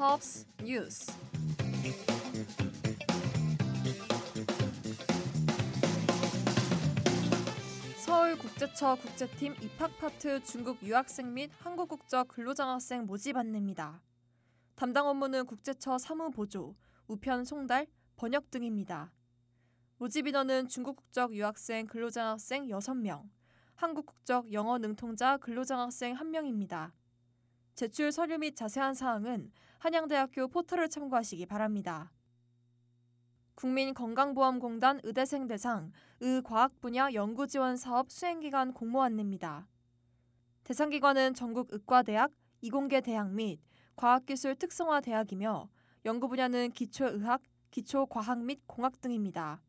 헙스 뉴스 서울국제처 국제팀 입학 파트 중국 유학생 및 한국 국적 근로장학생 모집 안내입니다. 담당 업무는 국제처 사무 보조, 우편 송달, 번역 등입니다. 모집 인원은 중국 국적 유학생 근로장학생 6명, 한국 국적 영어 능통자 근로장학생 1명입니다. 제출 서류 및 자세한 사항은 한양대학교 포털을 참고하시기 바랍니다. 국민건강보험공단 의대생 대상 의과학 분야 연구지원 사업 수행기간 공모 안내입니다. 대상 기관은 전국 의과대학, 이공계 대학 및 과학기술 특성화 대학이며 연구 분야는 기초의학, 기초과학 및 공학 등입니다.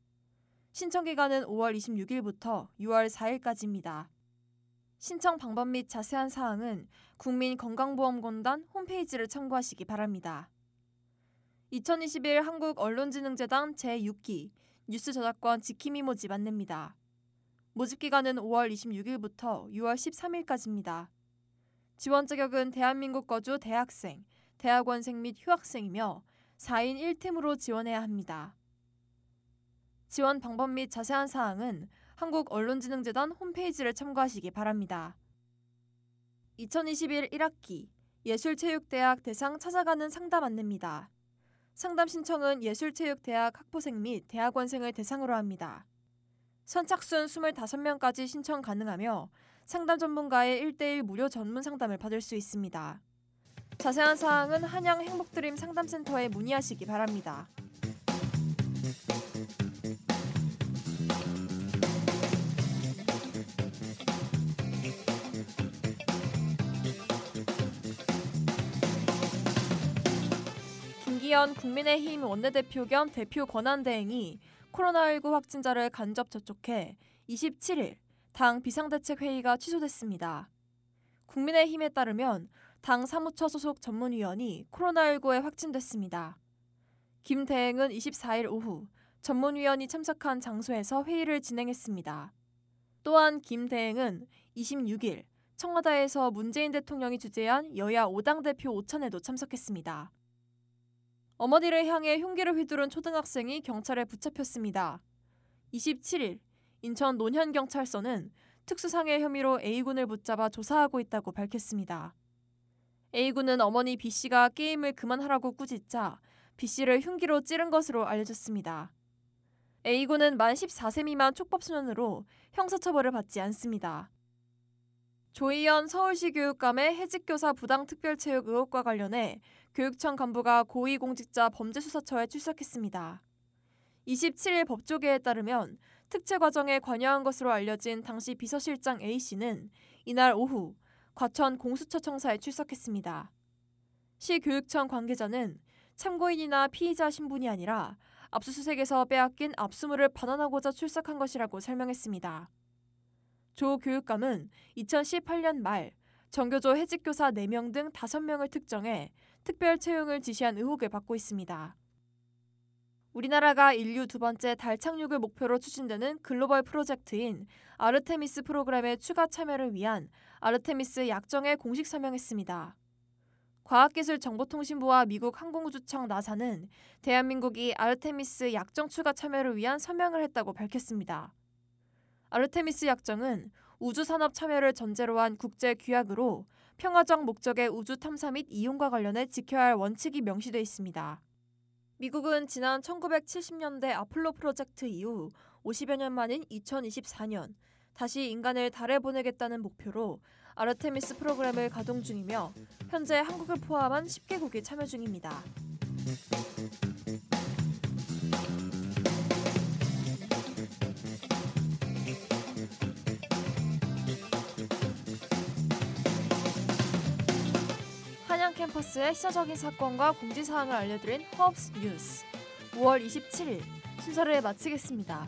신청 기간은 5월 26일부터 6월 4일까지입니다. 신청 방법 및 자세한 사항은 국민건강보험공단 홈페이지를 참고하시기 바랍니다. 2021 한국언론지능재단 제6기 뉴스 저작권 지킴이 모집 안내입니다. 모집 기간은 5월 26일부터 6월 13일까지입니다. 지원 자격은 대한민국 거주 대학생, 대학원생 및 휴학생이며 4인 1팀으로 지원해야 합니다. 지원 방법 및 자세한 사항은 한국 언론지능재단 홈페이지를 참고하시기 바랍니다. 2021 1학기 예술체육대학 대상 찾아가는 상담 안내입니다. 상담 신청은 예술체육대학 학부생 및 대학원생을 대상으로 합니다. 선착순 25명까지 신청 가능하며 상담 전문가의 1대1 무료 전문 상담을 받을 수 있습니다. 자세한 사항은 한양 행복드림 상담센터에 문의하시기 바랍니다. 김기현 국민의힘 원내대표 겸 대표 권한대행이 코로나19 확진자를 간접 접촉해 27일 당 비상대책회의가 취소됐습니다. 국민의힘에 따르면 당 사무처 소속 전문위원이 코로나19에 확진됐습니다. 김 대행은 24일 오후 전문위원이 참석한 장소에서 회의를 진행했습니다. 또한 김 대행은 26일 청와대에서 문재인 대통령이 주재한 여야 5당 대표 오찬에도 참석했습니다. 어머니를 향해 흉기를 휘두른 초등학생이 경찰에 붙잡혔습니다. 27일 인천 논현경찰서는 특수상해 혐의로 A군을 붙잡아 조사하고 있다고 밝혔습니다. A군은 어머니 B씨가 게임을 그만하라고 꾸짖자 B씨를 흉기로 찌른 것으로 알려졌습니다. A군은 만 14세 미만 촉법소년으로 형사처벌을 받지 않습니다. 조희연 서울시 교육감의 해직교사 부당특별체육 의혹과 관련해 교육청 간부가 고위공직자 범죄수사처에 출석했습니다. 27일 법조계에 따르면 특채 과정에 관여한 것으로 알려진 당시 비서실장 A씨는 이날 오후 과천 공수처 청사에 출석했습니다. 시 교육청 관계자는 참고인이나 피의자 신분이 아니라 압수수색에서 빼앗긴 압수물을 반환하고자 출석한 것이라고 설명했습니다. 조 교육감은 2018년 말 정교조 해직 교사 4명 등 5명을 특정해 특별 채용을 지시한 의혹을 받고 있습니다. 우리나라가 인류 두 번째 달 착륙을 목표로 추진되는 글로벌 프로젝트인 아르테미스 프로그램의 추가 참여를 위한 아르테미스 약정에 공식 서명했습니다. 과학기술정보통신부와 미국 항공우주청 나사는 대한민국이 아르테미스 약정 추가 참여를 위한 서명을 했다고 밝혔습니다. 아르테미스 약정은 우주산업 참여를 전제로 한 국제 규약으로 평화적 목적의 우주 탐사 및 이용과 관련해 지켜야 할 원칙이 명시돼 있습니다. 미국은 지난 1970년대 아폴로 프로젝트 이후 50여 년 만인 2024년 다시 인간을 달에 보내겠다는 목표로 아르테미스 프로그램을 가동 중이며 현재 한국을 포함한 10개국이 참여 중입니다. 캠퍼스의 시사적인 사건과 공지사항을 알려드린 허브스 뉴스 5월 27일 순서를 마치겠습니다.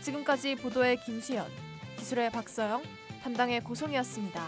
지금까지 보도의 김수연, 기술의 박서영, 담당의 고송이었습니다.